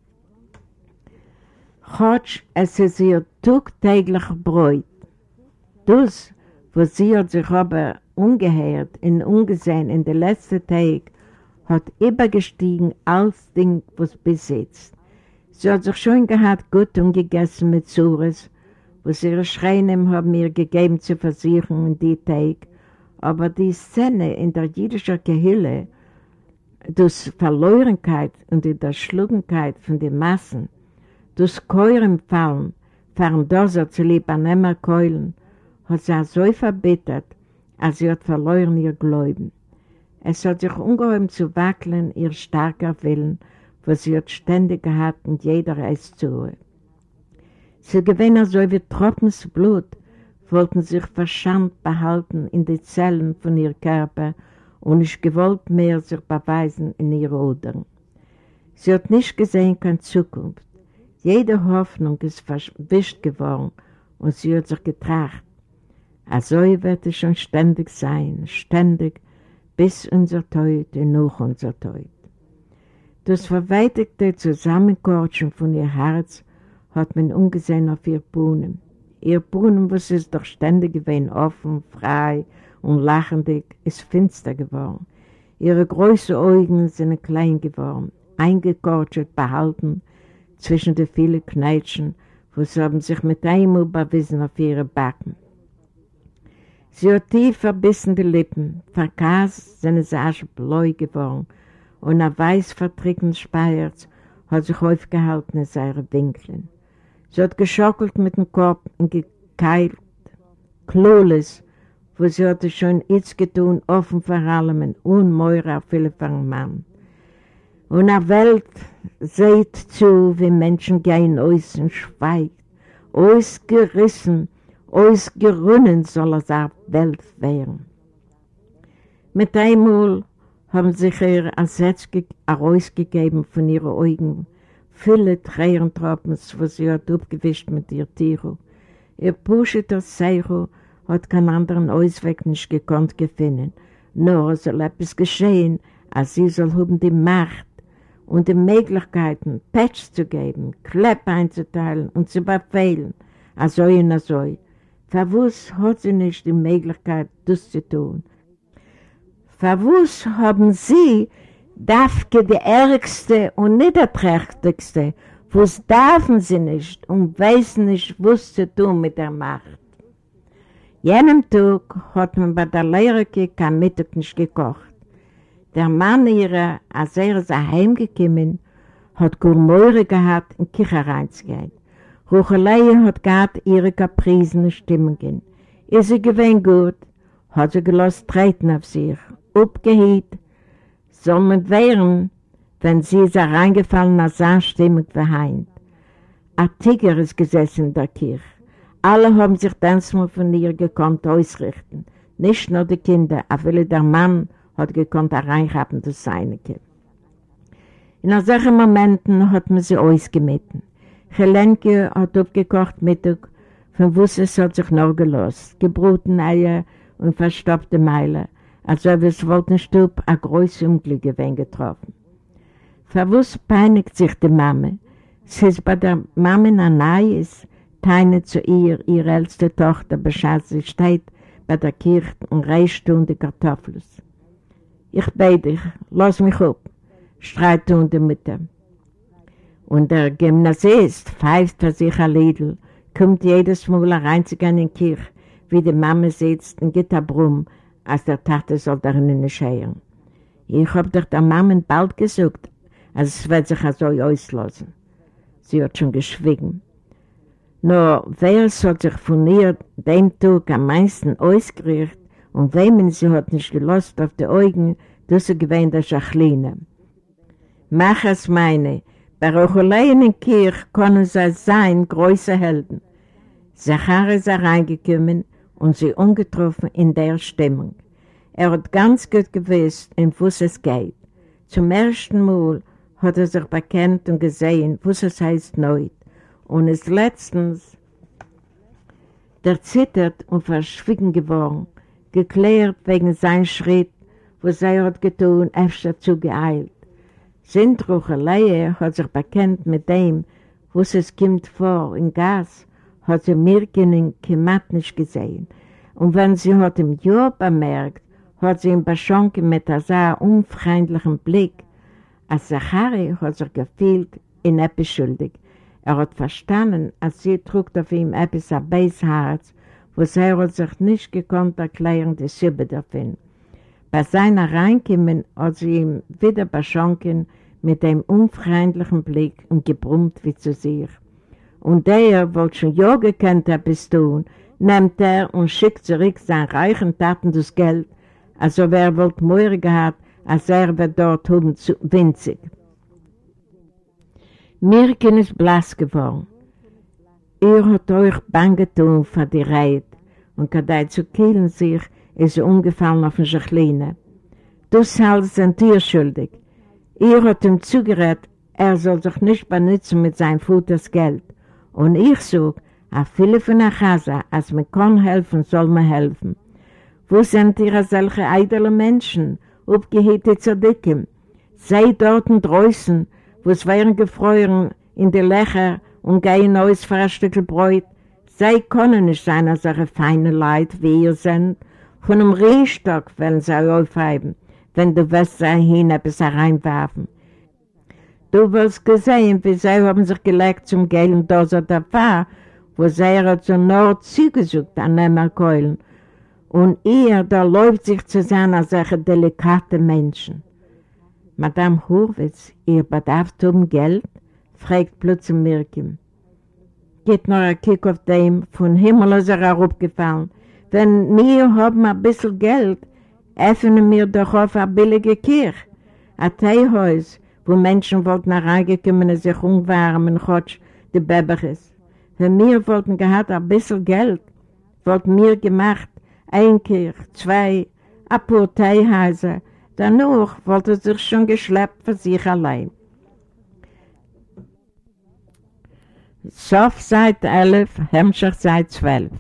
Chotsch, es ist ihr tagtäglicher Bräut. Das, was sie hat sich aber ungehört und ungesehen in den letzten Tagen, hat übergestiegen alles Ding, was besitzt. Sie hat sich schon gehabt, gut und gegessen mit Zures, was ihre Schreinen haben mir gegeben zu versichern in die Tag, aber die Szene in der jüdischen Gehille, das Verlorenkeit und die Erschlugenkeit von den Massen, das Keuren fallen, fahren Doser zu lieber Keulen, hat sie so verbittert, als sie hat verloren ihr Glauben. Es hat sich ungeheuer zu wackeln, ihr starker Willen, was sie hat ständig gehabt und jeder es zu. Sie gewinnen so wie Tropfens Blut, wollten sich verschämt behalten in die Zellen von ihr Körper und nicht gewollt mehr sich beweisen in ihre Odern. Sie hat nicht gesehen keine Zukunft. Jede Hoffnung ist verwischt geworden und sie hat sich getracht, also wird es schon ständig sein, ständig, bis unser Tod und nach unser Tod. Das verweitigte Zusammenkortschen von ihr Herz hat man ungesehen auf ihr Bohnen. Ihr Bohnen, was ist doch ständig gewesen, offen, frei und lachendig, ist finster geworden. Ihre großen Augen sind klein geworden, eingekortschert, behalten zwischen den vielen Kneitschen, wo sie haben sich mit einem überwiesen auf ihre Backen. Sie hat tief verbissene Lippen, verkast seine Sache bläu geworden und ein weiß vertrickenes Speiers hat sich aufgehalten in seinen Winkeln. Sie hat geschockelt mit dem Kopf und gekeilt, kloles, wo sie hatte schon jetzt getan, offen vor allem und unmeurer auf viele von Mann. Und eine Welt seht zu, wie Menschen gehen aus und schweigt, ausgerissen, ausgerunnen soll es auf Welt werden. Mit einmal haben sich ihr Ersatz herausgegeben von ihren Augen, viele Tränentropfen, die sie hat abgewischt mit ihr Tiro. Ihr Puscheter Seicho hat keinen anderen Ausweg nicht gekonnt finden, nur soll etwas geschehen, als sie soll haben die Macht und die Möglichkeiten, Patch zu geben, Klepp einzuteilen und zu befehlen, also und also. Verwus hat sie nicht die Möglichkeit, das zu tun. Verwus haben sie dafke die ärgste und niederträchtigste, was dürfen sie nicht und wissen nicht, was zu tun mit der Macht. Jenem Tag hat man bei der Lehrerke kein Mittag nicht gekocht. Der Mann ihrer, als er ist heimgekommen, hat Gurmeure gehabt, in die Küche reinzugehen. Ruchelei hat gehabt ihre Kaprisen und Stimmungen. Ist sie gewinn gut, hat sie gelost treten auf sich, abgehielt, soll man wehren, wenn sie ist reingefallen als seine Stimmung verheint. Ein Tiger ist gesessen in der Kirche. Alle haben sich dann mal von ihr gekonnt ausrichten. Nicht nur die Kinder, auch der Mann hat gekonnt reinhaben durch seine Kinder. In solchen Momenten hat man sie ausgemitten. Helenke hat aufgekocht Mittag, von was es hat sich noch gelost. Gebruten Eier und verstopfte Meile, als ob es wollten Stub ein großes Unglück gewesen getroffen. Verwus peinigt sich die Mama. Sie ist bei der Mama ein Neues, teine zu ihr, ihre älteste Tochter, Bescheid, sie steht bei der Kirche und reicht um die Kartoffeln. Ich bete dich, lass mich ab, streit um die Mutter. Und der Gymnasist pfeift für sich ein Liedl, kommt jedes Mal reinzugehen in die Kirche, wie die Mama sitzt und geht ein Brumm, als der Tate soll darin nicht scheren. Ich hab doch der Mama bald gesagt, als es wird sich so auslassen. Sie hat schon geschwiegen. Nur wer hat sich von ihr den Tag am meisten ausgerichtet und wem sie hat nicht gelost auf die Augen, das ist gewähnt der Schachline. Mach es meine, bei Rochuleien in Kirch können sie sein größere Helden. Zachar ist reingekommen und sie ungetroffen in der Stimmung. Er hat ganz gut gewusst, in was es geht. Zum ersten Mal hat er sich bekannt und gesehen, was es heißt Neut. Und ist letztens der zittert und verschwiegen geworden, geklärt wegen sein Schritt, was er hat getan, öfter zu geeilt. Sintruche Leihe hat sich bekannt mit dem, was es kommt vor in Gas, hat sie Mirken Kemat nicht gesehen. Und wenn sie hat im Jahr bemerkt, hat sie ihn beschonken mit einem unfreundlichen Blick, als Zachari hat sich gefühlt in etwas schuldig. Er hat verstanden, als sie trug auf ihm etwas ein Beisherz, wo er hat sich nicht gekonnt erklären, die Sibbe davon. Bei seiner Reinkommen hat sie ihm wieder beschonken mit dem unfreundlichen Blick und gebrummt wie zu sich. Und der, wollte schon ja gekannt etwas tun, nimmt er und schickt zurück seinen reichen Taten das Geld, also wer wollte mehr gehabt, als er wird dort oben zu winzig. Mirken ist blass geworden. Ihr hat euch bang getan für die Reit und kadei zu killen sich, ist er umgefallen auf den Schachline. Das halt sind ihr schuldig. Ihr hat ihm zugerät, er soll sich nicht benutzen mit seinem Futters Geld. Und ich sag, a viele von der Chasa, als man kann helfen, soll man helfen. Wo sind ihr solche eidele Menschen, aufgehete Zerdicken. Sei dort draußen, wo es wären gefreuen in die Lächer und gehen neues für ein Stück Bräut. Sei können nicht sein als eure feine Leid, wie ihr seid. Von einem Rehstock wollen sie aufheben, wenn du wirst sie hin etwas hereinwerfen. Du wirst gesehen, wie sie haben sich gelegt zum gelben Dose der Fahr, wo sie hat so Nord zugesucht an Nemmerkeulen und ihr, da läuft sich zu sein als solche delikate Menschen. Madame Hurwitz, ihr bedarf um Geld? fragt plötzlich Mirkim. Geht noch ein Kick auf dem, von Himmel ist er herabgefallen. Wenn wir haben ein bisschen Geld, öffnen wir doch auf eine billige Kirche, ein Teehäus, wo Menschen wollten reingekommen und sich umwärmen, Gott, die Beberes. Wenn wir wollten gehabt ein bisschen Geld, wollten wir gemacht, ein Kirch, zwei, ein paar Teihäuser. Danach wollte sich schon geschleppt für sich allein. Sof seit 11, Hemmschicht seit 12.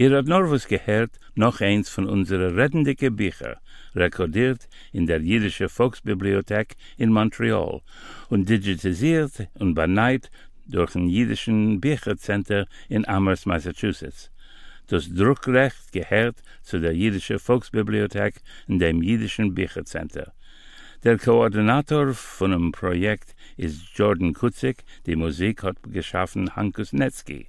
Ihr habt noch was gehört, noch eins von unseren rettenden Büchern, rekordiert in der Jüdische Volksbibliothek in Montreal und digitalisiert und beneit durch ein Jüdischen Büchercenter in Amherst, Massachusetts. Das Druckrecht gehört zu der Jüdische Volksbibliothek in dem Jüdischen Büchercenter. Der Koordinator von dem Projekt ist Jordan Kutzik, die Musik hat geschaffen Hankus Netzki.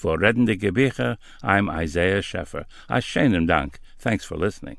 For Reddende Gebiche, I'm Isaiah Scheffer. Ashenem Dank. Thanks for listening.